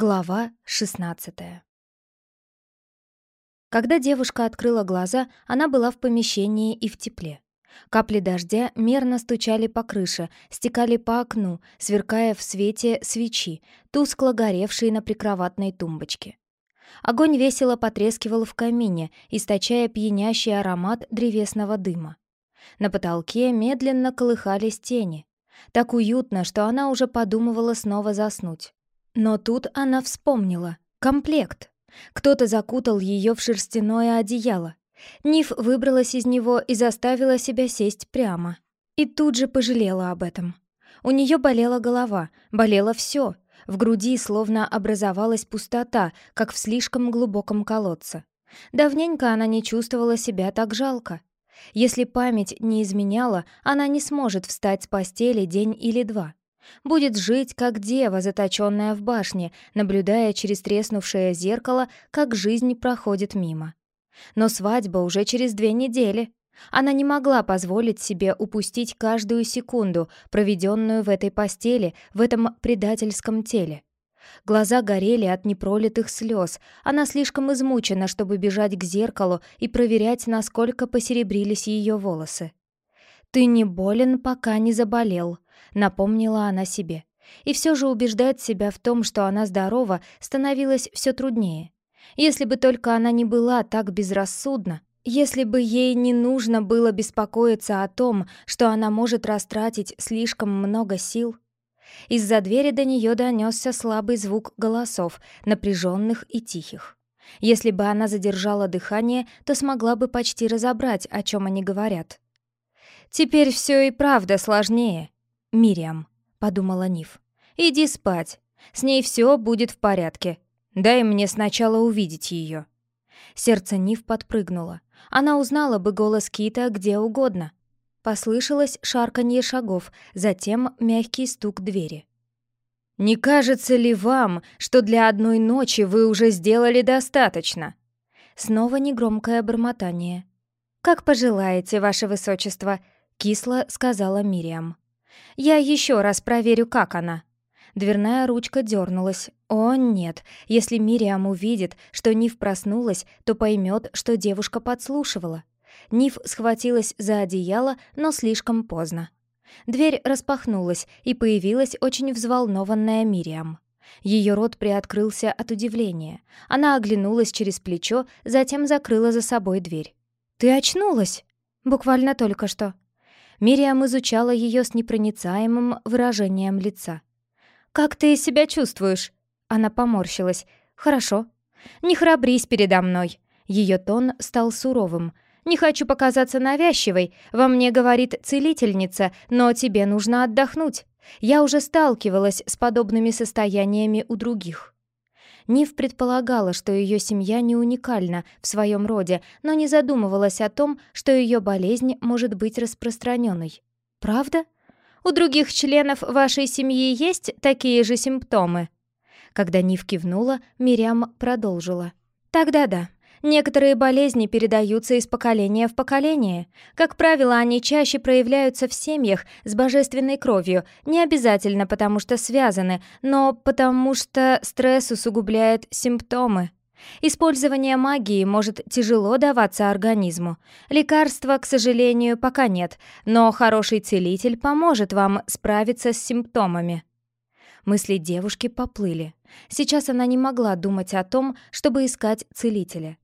Глава 16 Когда девушка открыла глаза, она была в помещении и в тепле. Капли дождя мерно стучали по крыше, стекали по окну, сверкая в свете свечи, тускло горевшей на прикроватной тумбочке. Огонь весело потрескивал в камине, источая пьянящий аромат древесного дыма. На потолке медленно колыхались тени. Так уютно, что она уже подумывала снова заснуть. Но тут она вспомнила. Комплект. Кто-то закутал ее в шерстяное одеяло. Ниф выбралась из него и заставила себя сесть прямо. И тут же пожалела об этом. У нее болела голова, болело все. В груди словно образовалась пустота, как в слишком глубоком колодце. Давненько она не чувствовала себя так жалко. Если память не изменяла, она не сможет встать с постели день или два. Будет жить, как дева, заточенная в башне, наблюдая через треснувшее зеркало, как жизнь проходит мимо. Но свадьба уже через две недели. Она не могла позволить себе упустить каждую секунду, проведенную в этой постели, в этом предательском теле. Глаза горели от непролитых слез. Она слишком измучена, чтобы бежать к зеркалу и проверять, насколько посеребрились ее волосы. «Ты не болен, пока не заболел», напомнила она себе. И все же убеждать себя в том, что она здорова, становилось все труднее. Если бы только она не была так безрассудна, если бы ей не нужно было беспокоиться о том, что она может растратить слишком много сил. Из-за двери до нее донесся слабый звук голосов, напряженных и тихих. Если бы она задержала дыхание, то смогла бы почти разобрать, о чем они говорят. «Теперь все и правда сложнее», «Мириам», — подумала Ниф. «Иди спать. С ней все будет в порядке. Дай мне сначала увидеть ее». Сердце Ниф подпрыгнуло. Она узнала бы голос Кита где угодно. Послышалось шарканье шагов, затем мягкий стук двери. «Не кажется ли вам, что для одной ночи вы уже сделали достаточно?» Снова негромкое бормотание. «Как пожелаете, ваше высочество», — кисло сказала Мириам. Я еще раз проверю, как она». Дверная ручка дернулась. О, нет, если Мириам увидит, что Ниф проснулась, то поймет, что девушка подслушивала. Ниф схватилась за одеяло, но слишком поздно. Дверь распахнулась, и появилась очень взволнованная Мириам. Ее рот приоткрылся от удивления. Она оглянулась через плечо, затем закрыла за собой дверь. «Ты очнулась?» «Буквально только что», Мириам изучала ее с непроницаемым выражением лица. «Как ты себя чувствуешь?» Она поморщилась. «Хорошо. Не храбрись передо мной». Ее тон стал суровым. «Не хочу показаться навязчивой. Во мне говорит целительница, но тебе нужно отдохнуть. Я уже сталкивалась с подобными состояниями у других». Нив предполагала, что ее семья не уникальна в своем роде, но не задумывалась о том, что ее болезнь может быть распространенной. «Правда? У других членов вашей семьи есть такие же симптомы?» Когда Нив кивнула, Мириам продолжила. «Тогда да. Некоторые болезни передаются из поколения в поколение. Как правило, они чаще проявляются в семьях с божественной кровью, не обязательно потому что связаны, но потому что стресс усугубляет симптомы. Использование магии может тяжело даваться организму. Лекарства, к сожалению, пока нет, но хороший целитель поможет вам справиться с симптомами. Мысли девушки поплыли. Сейчас она не могла думать о том, чтобы искать целителя.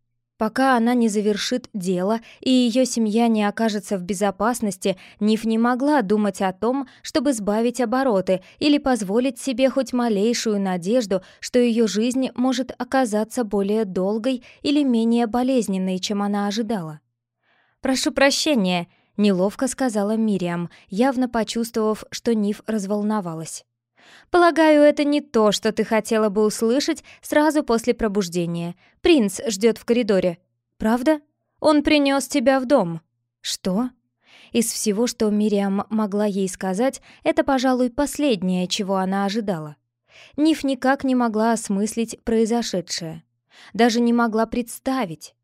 Пока она не завершит дело и ее семья не окажется в безопасности, Ниф не могла думать о том, чтобы сбавить обороты или позволить себе хоть малейшую надежду, что ее жизнь может оказаться более долгой или менее болезненной, чем она ожидала. «Прошу прощения», — неловко сказала Мириам, явно почувствовав, что Ниф разволновалась. Полагаю, это не то, что ты хотела бы услышать сразу после пробуждения. Принц ждет в коридоре. Правда? Он принес тебя в дом. Что? Из всего, что Мириам могла ей сказать, это, пожалуй, последнее, чего она ожидала. Ниф никак не могла осмыслить произошедшее. Даже не могла представить.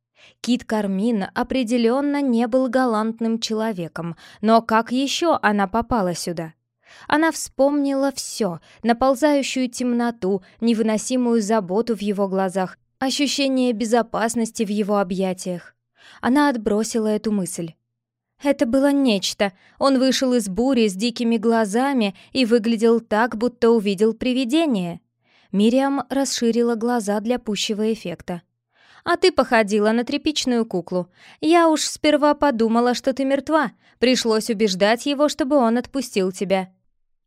Кит Кармин определенно не был галантным человеком, но как еще она попала сюда? Она вспомнила все, наползающую темноту, невыносимую заботу в его глазах, ощущение безопасности в его объятиях. Она отбросила эту мысль. Это было нечто. Он вышел из бури с дикими глазами и выглядел так, будто увидел привидение. Мириам расширила глаза для пущего эффекта. «А ты походила на тряпичную куклу. Я уж сперва подумала, что ты мертва. Пришлось убеждать его, чтобы он отпустил тебя».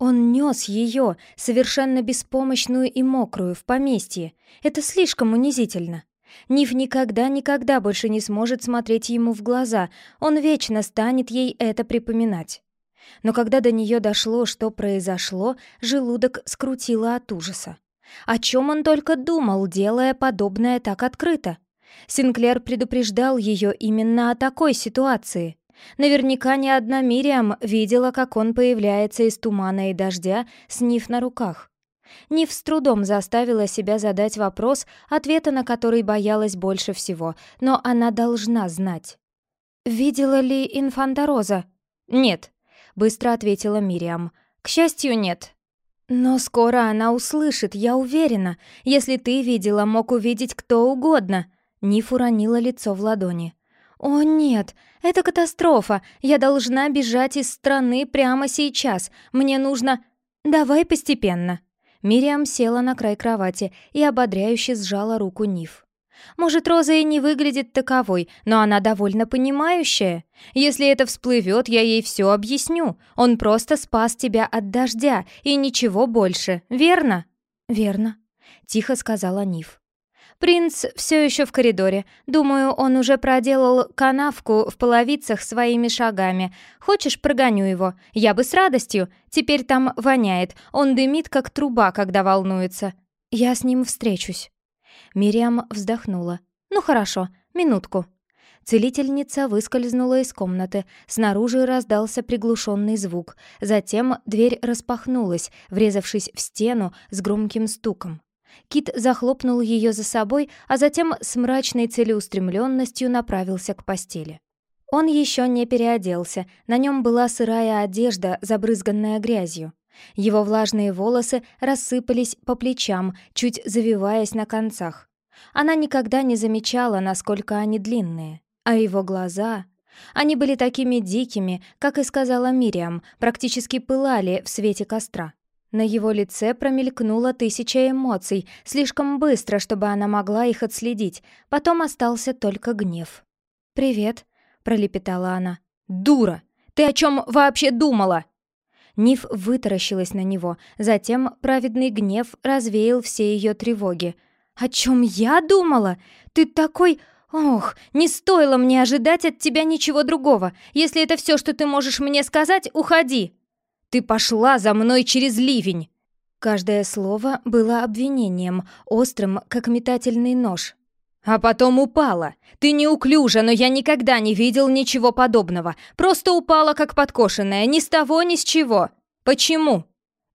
Он нес ее, совершенно беспомощную и мокрую, в поместье. Это слишком унизительно. Ниф никогда-никогда больше не сможет смотреть ему в глаза, он вечно станет ей это припоминать. Но когда до нее дошло, что произошло, желудок скрутило от ужаса. О чем он только думал, делая подобное так открыто? Синклер предупреждал ее именно о такой ситуации. Наверняка ни одна Мириам видела, как он появляется из тумана и дождя с Ниф на руках. Нив с трудом заставила себя задать вопрос, ответа на который боялась больше всего, но она должна знать. «Видела ли инфанта Роза?» «Нет», — быстро ответила Мириам. «К счастью, нет». «Но скоро она услышит, я уверена. Если ты видела, мог увидеть кто угодно». Ниф уронила лицо в ладони. «О нет, это катастрофа. Я должна бежать из страны прямо сейчас. Мне нужно...» «Давай постепенно», Мириам села на край кровати и ободряюще сжала руку Ниф. «Может, Роза и не выглядит таковой, но она довольно понимающая. Если это всплывет, я ей все объясню. Он просто спас тебя от дождя, и ничего больше, верно?» «Верно», — тихо сказала Ниф. Принц все еще в коридоре. Думаю, он уже проделал канавку в половицах своими шагами. Хочешь, прогоню его? Я бы с радостью. Теперь там воняет. Он дымит, как труба, когда волнуется. Я с ним встречусь. Мириам вздохнула. Ну хорошо, минутку. Целительница выскользнула из комнаты. Снаружи раздался приглушенный звук. Затем дверь распахнулась, врезавшись в стену с громким стуком. Кит захлопнул ее за собой, а затем с мрачной целеустремленностью направился к постели. Он еще не переоделся, на нем была сырая одежда, забрызганная грязью. Его влажные волосы рассыпались по плечам, чуть завиваясь на концах. Она никогда не замечала, насколько они длинные. А его глаза... Они были такими дикими, как и сказала Мириам, практически пылали в свете костра. На его лице промелькнуло тысяча эмоций, слишком быстро, чтобы она могла их отследить. Потом остался только гнев. «Привет», — пролепетала она. «Дура! Ты о чем вообще думала?» Ниф вытаращилась на него, затем праведный гнев развеял все ее тревоги. «О чем я думала? Ты такой... Ох, не стоило мне ожидать от тебя ничего другого. Если это все, что ты можешь мне сказать, уходи!» Ты пошла за мной через ливень!» Каждое слово было обвинением, острым, как метательный нож. «А потом упала. Ты неуклюжа, но я никогда не видел ничего подобного. Просто упала, как подкошенная, ни с того, ни с чего. Почему?»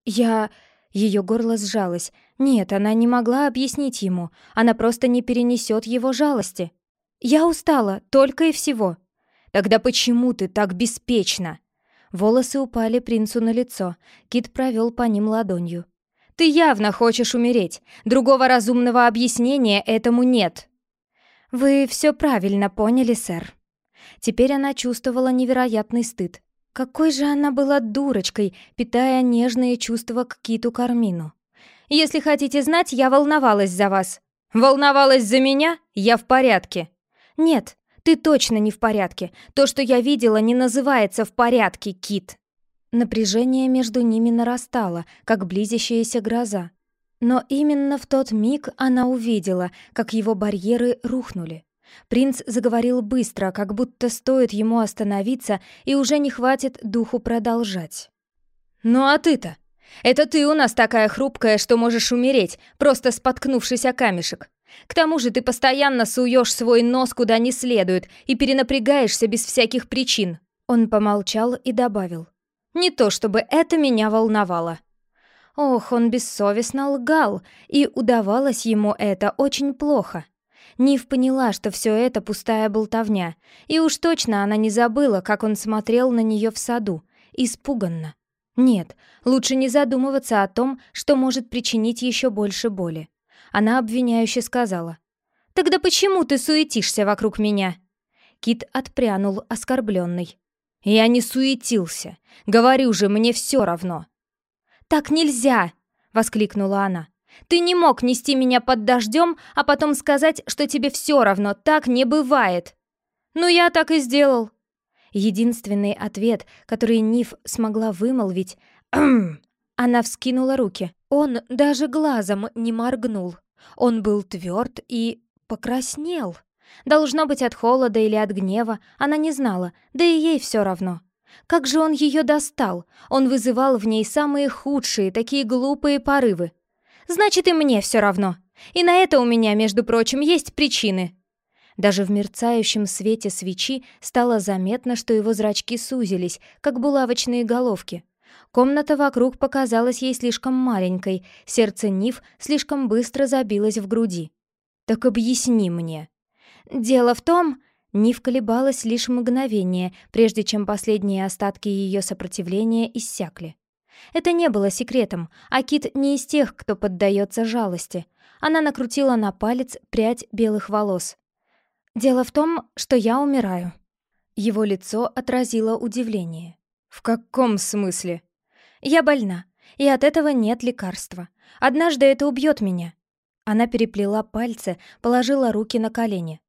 «Я...» Ее горло сжалось. Нет, она не могла объяснить ему. Она просто не перенесет его жалости. «Я устала, только и всего». «Тогда почему ты так беспечна?» Волосы упали принцу на лицо. Кит провел по ним ладонью. «Ты явно хочешь умереть. Другого разумного объяснения этому нет». «Вы все правильно поняли, сэр». Теперь она чувствовала невероятный стыд. Какой же она была дурочкой, питая нежные чувства к Киту Кармину. «Если хотите знать, я волновалась за вас». «Волновалась за меня? Я в порядке». «Нет, ты точно не в порядке. То, что я видела, не называется в порядке, Кит. Напряжение между ними нарастало, как близящаяся гроза. Но именно в тот миг она увидела, как его барьеры рухнули. Принц заговорил быстро, как будто стоит ему остановиться, и уже не хватит духу продолжать. «Ну а ты-то? Это ты у нас такая хрупкая, что можешь умереть, просто споткнувшись о камешек. К тому же ты постоянно суешь свой нос куда не следует и перенапрягаешься без всяких причин». Он помолчал и добавил. «Не то чтобы это меня волновало». Ох, он бессовестно лгал, и удавалось ему это очень плохо. Нив поняла, что все это пустая болтовня, и уж точно она не забыла, как он смотрел на нее в саду, испуганно. Нет, лучше не задумываться о том, что может причинить еще больше боли. Она обвиняюще сказала. «Тогда почему ты суетишься вокруг меня?» Кит отпрянул, оскорбленный. «Я не суетился. Говорю же, мне все равно». «Так нельзя!» — воскликнула она. «Ты не мог нести меня под дождем, а потом сказать, что тебе все равно. Так не бывает!» «Ну, я так и сделал!» Единственный ответ, который Ниф смогла вымолвить Она вскинула руки. Он даже глазом не моргнул. Он был тверд и покраснел. Должно быть от холода или от гнева, она не знала, да и ей все равно. Как же он ее достал? Он вызывал в ней самые худшие, такие глупые порывы. Значит, и мне все равно. И на это у меня, между прочим, есть причины. Даже в мерцающем свете свечи стало заметно, что его зрачки сузились, как булавочные головки. Комната вокруг показалась ей слишком маленькой, сердце Нив слишком быстро забилось в груди. «Так объясни мне». «Дело в том...» Нив колебалась лишь мгновение, прежде чем последние остатки ее сопротивления иссякли. Это не было секретом, а Кит не из тех, кто поддается жалости. Она накрутила на палец прядь белых волос. «Дело в том, что я умираю». Его лицо отразило удивление. «В каком смысле?» Я больна, и от этого нет лекарства. Однажды это убьет меня». Она переплела пальцы, положила руки на колени.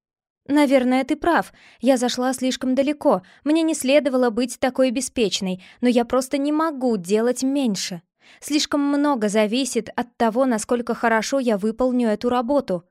«Наверное, ты прав. Я зашла слишком далеко. Мне не следовало быть такой беспечной, но я просто не могу делать меньше. Слишком много зависит от того, насколько хорошо я выполню эту работу».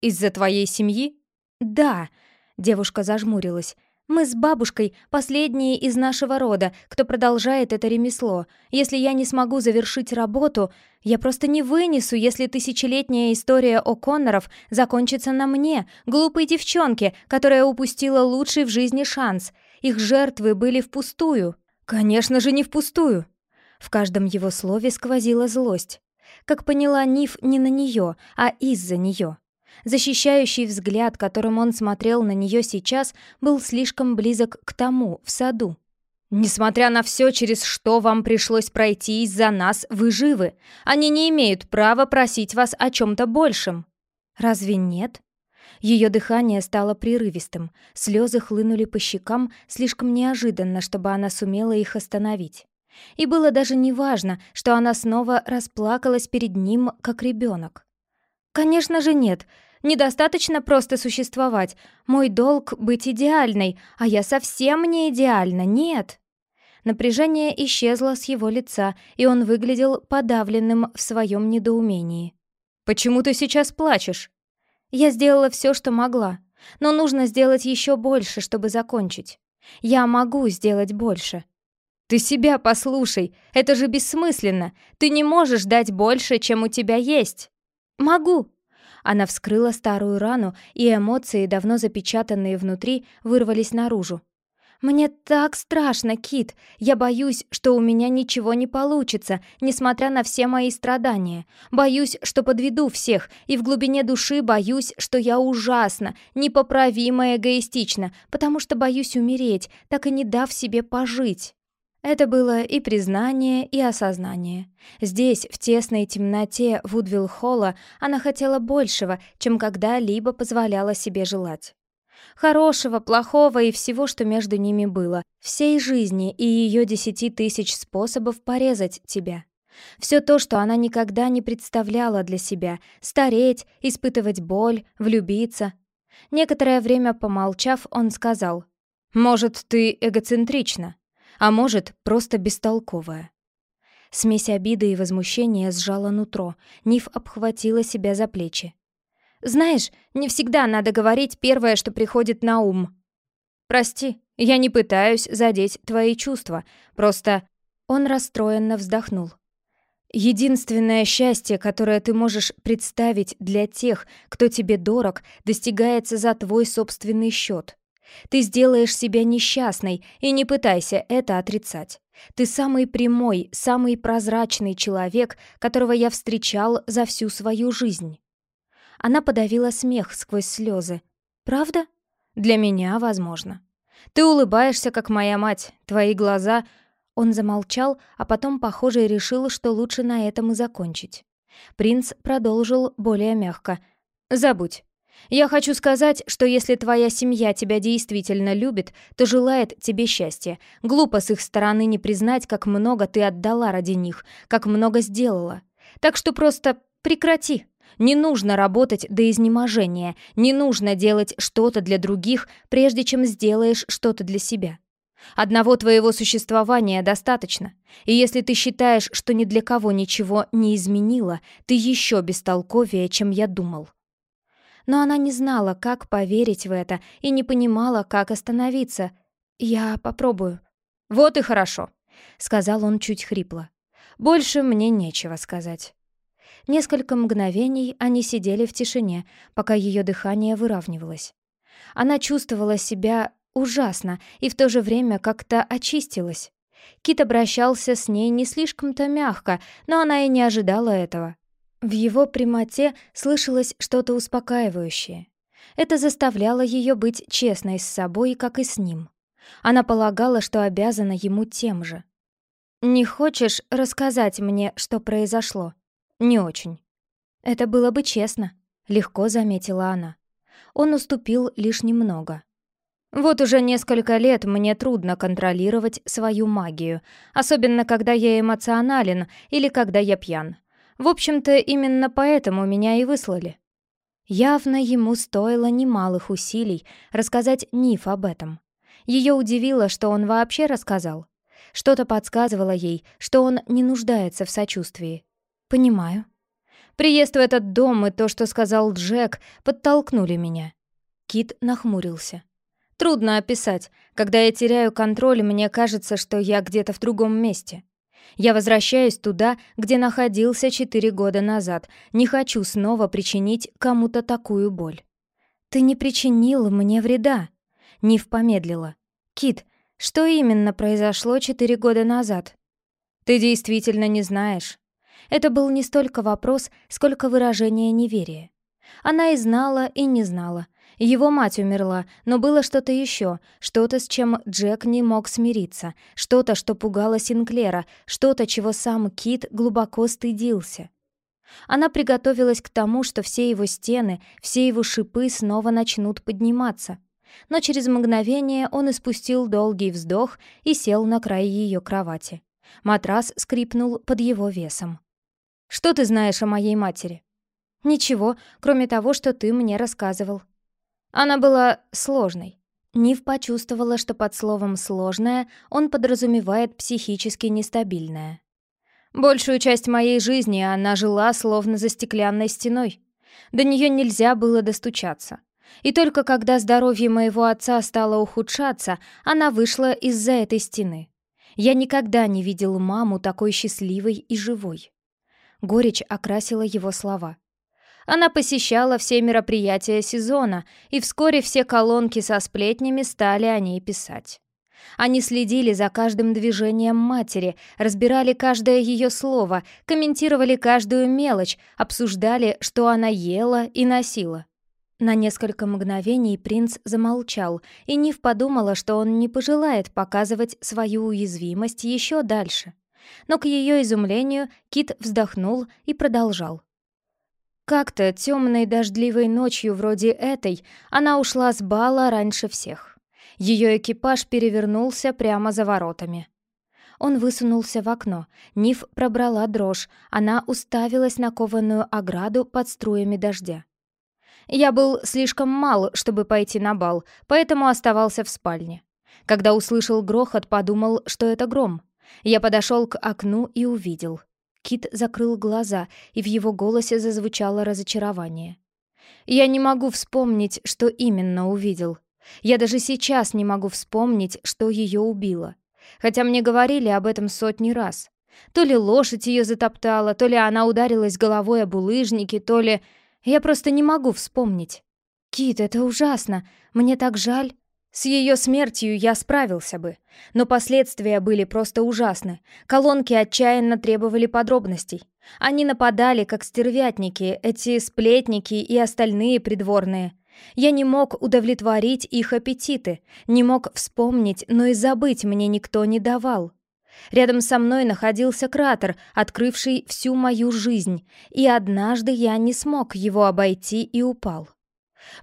«Из-за твоей семьи?» «Да», — девушка зажмурилась. Мы с бабушкой последние из нашего рода, кто продолжает это ремесло. Если я не смогу завершить работу, я просто не вынесу, если тысячелетняя история о Конноров закончится на мне, глупой девчонке, которая упустила лучший в жизни шанс. Их жертвы были впустую. Конечно же, не впустую. В каждом его слове сквозила злость. Как поняла Ниф не на нее, а из-за нее. Защищающий взгляд, которым он смотрел на нее сейчас, был слишком близок к тому, в саду. «Несмотря на все, через что вам пришлось пройти из-за нас, вы живы. Они не имеют права просить вас о чем-то большем». «Разве нет?» Ее дыхание стало прерывистым, слезы хлынули по щекам слишком неожиданно, чтобы она сумела их остановить. И было даже неважно, что она снова расплакалась перед ним, как ребенок. «Конечно же нет. Недостаточно просто существовать. Мой долг — быть идеальной, а я совсем не идеальна, нет». Напряжение исчезло с его лица, и он выглядел подавленным в своем недоумении. «Почему ты сейчас плачешь?» «Я сделала все, что могла, но нужно сделать еще больше, чтобы закончить. Я могу сделать больше». «Ты себя послушай, это же бессмысленно. Ты не можешь дать больше, чем у тебя есть». «Могу!» Она вскрыла старую рану, и эмоции, давно запечатанные внутри, вырвались наружу. «Мне так страшно, Кит! Я боюсь, что у меня ничего не получится, несмотря на все мои страдания. Боюсь, что подведу всех, и в глубине души боюсь, что я ужасно, непоправимо эгоистична, потому что боюсь умереть, так и не дав себе пожить». Это было и признание, и осознание. Здесь, в тесной темноте Вудвилл-холла, она хотела большего, чем когда-либо позволяла себе желать. Хорошего, плохого и всего, что между ними было. Всей жизни и ее десяти тысяч способов порезать тебя. Все то, что она никогда не представляла для себя. Стареть, испытывать боль, влюбиться. Некоторое время помолчав, он сказал, «Может, ты эгоцентрична?» А может, просто бестолковая. Смесь обиды и возмущения сжала нутро, Ниф обхватила себя за плечи. «Знаешь, не всегда надо говорить первое, что приходит на ум». «Прости, я не пытаюсь задеть твои чувства, просто...» Он расстроенно вздохнул. Единственное счастье, которое ты можешь представить для тех, кто тебе дорог, достигается за твой собственный счет. Ты сделаешь себя несчастной, и не пытайся это отрицать. Ты самый прямой, самый прозрачный человек, которого я встречал за всю свою жизнь». Она подавила смех сквозь слезы. «Правда? Для меня, возможно. Ты улыбаешься, как моя мать. Твои глаза...» Он замолчал, а потом, похоже, решил, что лучше на этом и закончить. Принц продолжил более мягко. «Забудь. Я хочу сказать, что если твоя семья тебя действительно любит, то желает тебе счастья. Глупо с их стороны не признать, как много ты отдала ради них, как много сделала. Так что просто прекрати. Не нужно работать до изнеможения, не нужно делать что-то для других, прежде чем сделаешь что-то для себя. Одного твоего существования достаточно, и если ты считаешь, что ни для кого ничего не изменило, ты еще бестолковее, чем я думал но она не знала, как поверить в это и не понимала, как остановиться. «Я попробую». «Вот и хорошо», — сказал он чуть хрипло. «Больше мне нечего сказать». Несколько мгновений они сидели в тишине, пока ее дыхание выравнивалось. Она чувствовала себя ужасно и в то же время как-то очистилась. Кит обращался с ней не слишком-то мягко, но она и не ожидала этого. В его прямоте слышалось что-то успокаивающее. Это заставляло ее быть честной с собой, как и с ним. Она полагала, что обязана ему тем же. «Не хочешь рассказать мне, что произошло?» «Не очень». «Это было бы честно», — легко заметила она. Он уступил лишь немного. «Вот уже несколько лет мне трудно контролировать свою магию, особенно когда я эмоционален или когда я пьян. В общем-то, именно поэтому меня и выслали. Явно ему стоило немалых усилий рассказать Ниф об этом. Ее удивило, что он вообще рассказал. Что-то подсказывало ей, что он не нуждается в сочувствии. «Понимаю». Приезд в этот дом и то, что сказал Джек, подтолкнули меня. Кит нахмурился. Трудно описать. Когда я теряю контроль, мне кажется, что я где-то в другом месте. Я возвращаюсь туда, где находился четыре года назад. Не хочу снова причинить кому-то такую боль. Ты не причинил мне вреда. Нив помедлила. Кит, что именно произошло четыре года назад? Ты действительно не знаешь. Это был не столько вопрос, сколько выражение неверия. Она и знала, и не знала. Его мать умерла, но было что-то еще, что-то, с чем Джек не мог смириться, что-то, что пугало Синклера, что-то, чего сам Кит глубоко стыдился. Она приготовилась к тому, что все его стены, все его шипы снова начнут подниматься. Но через мгновение он испустил долгий вздох и сел на край ее кровати. Матрас скрипнул под его весом. «Что ты знаешь о моей матери?» «Ничего, кроме того, что ты мне рассказывал», она была сложной. Нив почувствовала, что под словом «сложная» он подразумевает психически нестабильная. Большую часть моей жизни она жила словно за стеклянной стеной. До нее нельзя было достучаться. И только когда здоровье моего отца стало ухудшаться, она вышла из-за этой стены. Я никогда не видел маму такой счастливой и живой. Горечь окрасила его слова. Она посещала все мероприятия сезона, и вскоре все колонки со сплетнями стали о ней писать. Они следили за каждым движением матери, разбирали каждое ее слово, комментировали каждую мелочь, обсуждали, что она ела и носила. На несколько мгновений принц замолчал, и Нив подумала, что он не пожелает показывать свою уязвимость еще дальше. Но к ее изумлению Кит вздохнул и продолжал. Как-то темной дождливой ночью вроде этой она ушла с бала раньше всех. Ее экипаж перевернулся прямо за воротами. Он высунулся в окно. Ниф пробрала дрожь. Она уставилась на кованую ограду под струями дождя. Я был слишком мал, чтобы пойти на бал, поэтому оставался в спальне. Когда услышал грохот, подумал, что это гром. Я подошел к окну и увидел — Кит закрыл глаза, и в его голосе зазвучало разочарование. «Я не могу вспомнить, что именно увидел. Я даже сейчас не могу вспомнить, что ее убило. Хотя мне говорили об этом сотни раз. То ли лошадь ее затоптала, то ли она ударилась головой об улыжники, то ли... Я просто не могу вспомнить. Кит, это ужасно. Мне так жаль. С ее смертью я справился бы, но последствия были просто ужасны. Колонки отчаянно требовали подробностей. Они нападали, как стервятники, эти сплетники и остальные придворные. Я не мог удовлетворить их аппетиты, не мог вспомнить, но и забыть мне никто не давал. Рядом со мной находился кратер, открывший всю мою жизнь, и однажды я не смог его обойти и упал.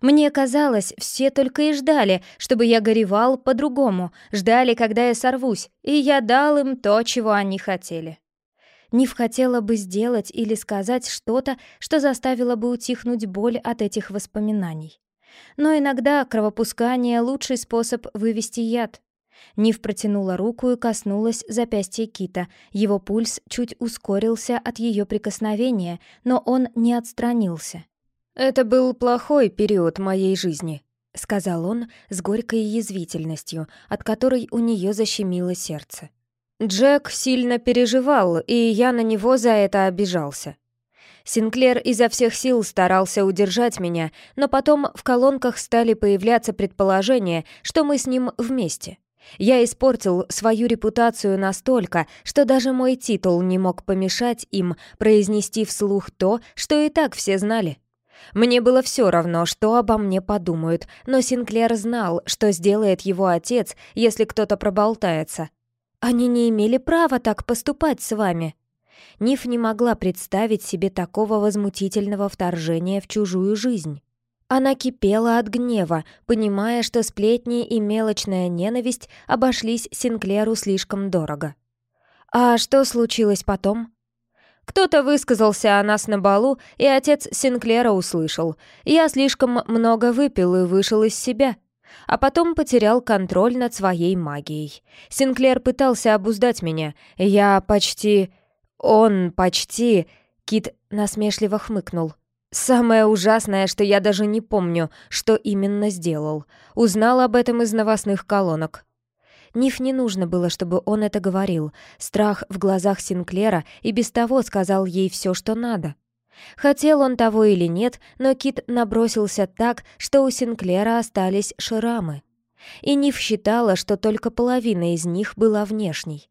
Мне казалось, все только и ждали, чтобы я горевал по-другому, ждали, когда я сорвусь, и я дал им то, чего они хотели. Нив хотела бы сделать или сказать что-то, что заставило бы утихнуть боль от этих воспоминаний. Но иногда кровопускание — лучший способ вывести яд. Нив протянула руку и коснулась запястья Кита. Его пульс чуть ускорился от ее прикосновения, но он не отстранился. «Это был плохой период моей жизни», — сказал он с горькой язвительностью, от которой у нее защемило сердце. Джек сильно переживал, и я на него за это обижался. Синклер изо всех сил старался удержать меня, но потом в колонках стали появляться предположения, что мы с ним вместе. Я испортил свою репутацию настолько, что даже мой титул не мог помешать им произнести вслух то, что и так все знали. Мне было все равно, что обо мне подумают, но Синклер знал, что сделает его отец, если кто-то проболтается. Они не имели права так поступать с вами. Ниф не могла представить себе такого возмутительного вторжения в чужую жизнь. Она кипела от гнева, понимая, что сплетни и мелочная ненависть обошлись Синклеру слишком дорого. А что случилось потом? Кто-то высказался о нас на балу, и отец Синклера услышал. Я слишком много выпил и вышел из себя. А потом потерял контроль над своей магией. Синклер пытался обуздать меня. Я почти... Он почти... Кит насмешливо хмыкнул. «Самое ужасное, что я даже не помню, что именно сделал. Узнал об этом из новостных колонок. Ниф не нужно было, чтобы он это говорил. Страх в глазах Синклера и без того сказал ей все, что надо. Хотел он того или нет, но Кит набросился так, что у Синклера остались шрамы. И Ниф считала, что только половина из них была внешней.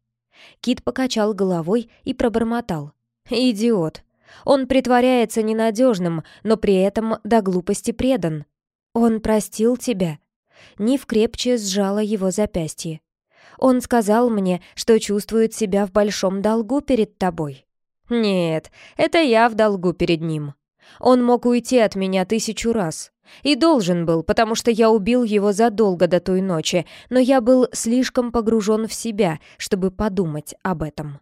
Кит покачал головой и пробормотал. «Идиот! Он притворяется ненадежным, но при этом до глупости предан. Он простил тебя». Ниф крепче сжала его запястье. Он сказал мне, что чувствует себя в большом долгу перед тобой. Нет, это я в долгу перед ним. Он мог уйти от меня тысячу раз. И должен был, потому что я убил его задолго до той ночи, но я был слишком погружен в себя, чтобы подумать об этом.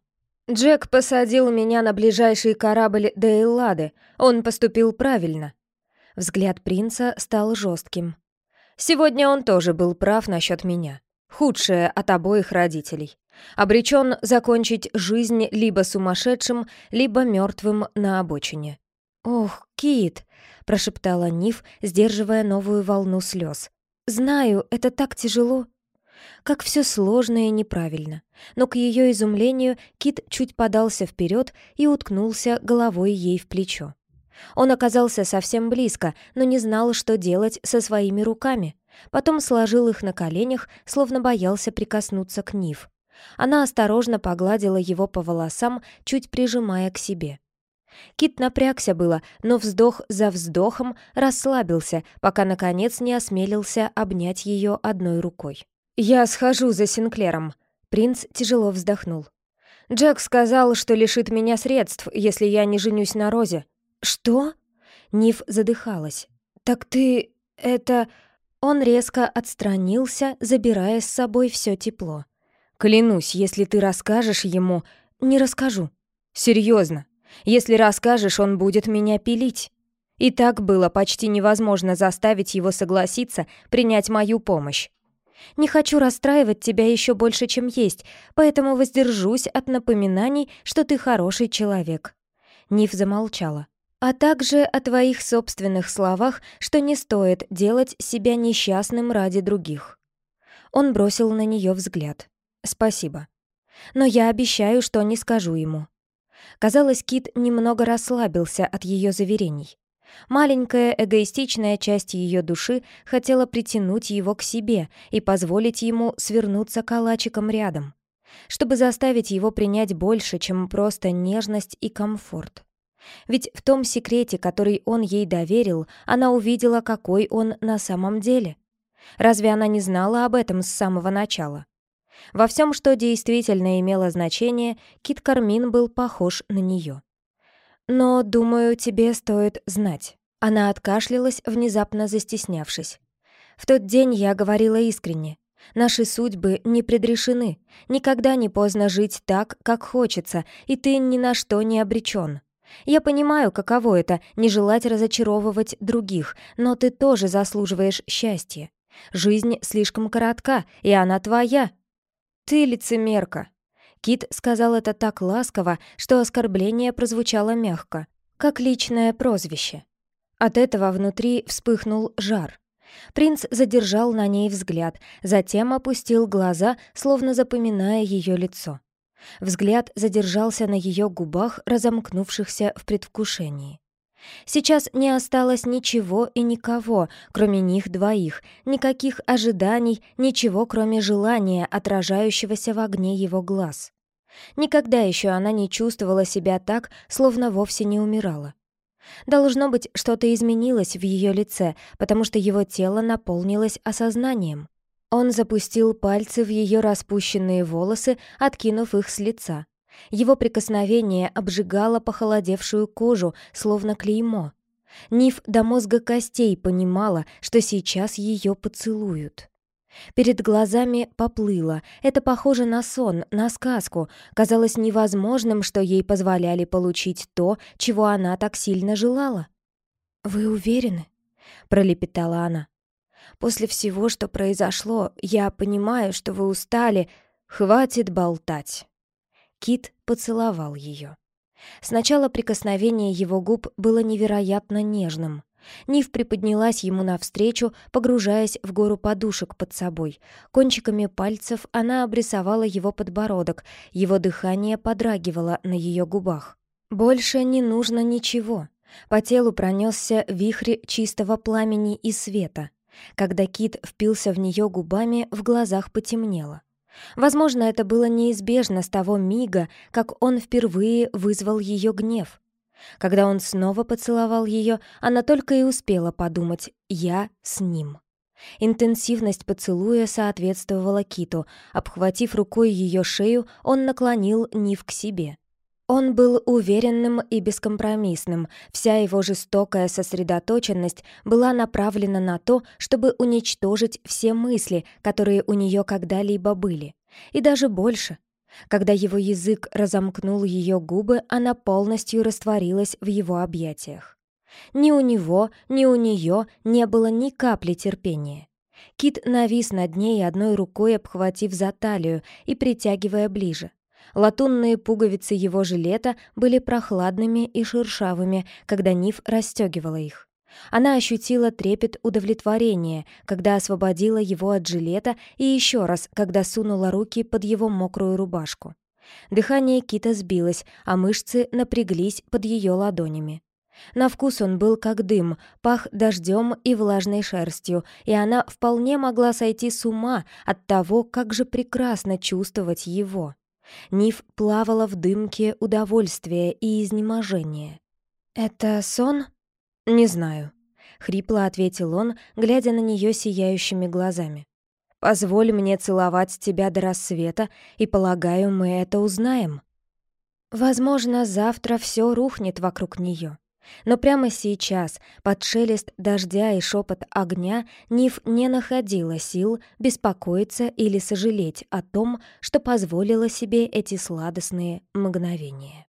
Джек посадил меня на ближайший корабль до Эллады. Он поступил правильно. Взгляд принца стал жестким. Сегодня он тоже был прав насчет меня. Худшее от обоих родителей. Обречен закончить жизнь либо сумасшедшим, либо мертвым на обочине. «Ох, Кит!» — прошептала Ниф, сдерживая новую волну слез. «Знаю, это так тяжело». Как все сложно и неправильно. Но к ее изумлению Кит чуть подался вперед и уткнулся головой ей в плечо. Он оказался совсем близко, но не знал, что делать со своими руками. Потом сложил их на коленях, словно боялся прикоснуться к Нив. Она осторожно погладила его по волосам, чуть прижимая к себе. Кит напрягся было, но вздох за вздохом расслабился, пока, наконец, не осмелился обнять ее одной рукой. «Я схожу за Синклером», — принц тяжело вздохнул. «Джек сказал, что лишит меня средств, если я не женюсь на Розе». «Что?» Нив задыхалась. «Так ты... это...» Он резко отстранился, забирая с собой все тепло. «Клянусь, если ты расскажешь ему...» «Не расскажу». «Серьезно. Если расскажешь, он будет меня пилить». И так было почти невозможно заставить его согласиться принять мою помощь. «Не хочу расстраивать тебя еще больше, чем есть, поэтому воздержусь от напоминаний, что ты хороший человек». Ниф замолчала а также о твоих собственных словах, что не стоит делать себя несчастным ради других». Он бросил на нее взгляд. «Спасибо. Но я обещаю, что не скажу ему». Казалось, Кит немного расслабился от ее заверений. Маленькая эгоистичная часть ее души хотела притянуть его к себе и позволить ему свернуться калачиком рядом, чтобы заставить его принять больше, чем просто нежность и комфорт. Ведь в том секрете, который он ей доверил, она увидела, какой он на самом деле. Разве она не знала об этом с самого начала? Во всем, что действительно имело значение, Кит Кармин был похож на нее. «Но, думаю, тебе стоит знать». Она откашлялась, внезапно застеснявшись. «В тот день я говорила искренне. Наши судьбы не предрешены. Никогда не поздно жить так, как хочется, и ты ни на что не обречен. Я понимаю, каково это — не желать разочаровывать других, но ты тоже заслуживаешь счастья. Жизнь слишком коротка, и она твоя. Ты лицемерка. Кит сказал это так ласково, что оскорбление прозвучало мягко, как личное прозвище. От этого внутри вспыхнул жар. Принц задержал на ней взгляд, затем опустил глаза, словно запоминая ее лицо. Взгляд задержался на ее губах, разомкнувшихся в предвкушении. Сейчас не осталось ничего и никого, кроме них двоих, никаких ожиданий, ничего, кроме желания, отражающегося в огне его глаз. Никогда еще она не чувствовала себя так, словно вовсе не умирала. Должно быть, что-то изменилось в ее лице, потому что его тело наполнилось осознанием. Он запустил пальцы в ее распущенные волосы, откинув их с лица. Его прикосновение обжигало похолодевшую кожу, словно клеймо. Ниф до мозга костей понимала, что сейчас ее поцелуют. Перед глазами поплыло. Это похоже на сон, на сказку. Казалось невозможным, что ей позволяли получить то, чего она так сильно желала. «Вы уверены?» — пролепетала она. «После всего, что произошло, я понимаю, что вы устали. Хватит болтать». Кит поцеловал ее. Сначала прикосновение его губ было невероятно нежным. Нив приподнялась ему навстречу, погружаясь в гору подушек под собой. Кончиками пальцев она обрисовала его подбородок, его дыхание подрагивало на ее губах. «Больше не нужно ничего». По телу пронесся вихрь чистого пламени и света. Когда Кит впился в нее губами, в глазах потемнело. Возможно, это было неизбежно с того мига, как он впервые вызвал ее гнев. Когда он снова поцеловал ее, она только и успела подумать «я с ним». Интенсивность поцелуя соответствовала Киту. Обхватив рукой ее шею, он наклонил Нив к себе. Он был уверенным и бескомпромиссным. Вся его жестокая сосредоточенность была направлена на то, чтобы уничтожить все мысли, которые у нее когда-либо были. И даже больше. Когда его язык разомкнул ее губы, она полностью растворилась в его объятиях. Ни у него, ни у нее не было ни капли терпения. Кит навис над ней одной рукой, обхватив за талию и притягивая ближе. Латунные пуговицы его жилета были прохладными и шершавыми, когда Ниф расстегивала их. Она ощутила трепет удовлетворения, когда освободила его от жилета и еще раз, когда сунула руки под его мокрую рубашку. Дыхание Кита сбилось, а мышцы напряглись под ее ладонями. На вкус он был как дым, пах дождем и влажной шерстью, и она вполне могла сойти с ума от того, как же прекрасно чувствовать его. Ниф плавала в дымке удовольствия и изнеможения. «Это сон?» «Не знаю», — хрипло ответил он, глядя на нее сияющими глазами. «Позволь мне целовать тебя до рассвета, и, полагаю, мы это узнаем». Возможно, завтра все рухнет вокруг нее. Но прямо сейчас, под шелест дождя и шепот огня, Ниф не находила сил беспокоиться или сожалеть о том, что позволила себе эти сладостные мгновения.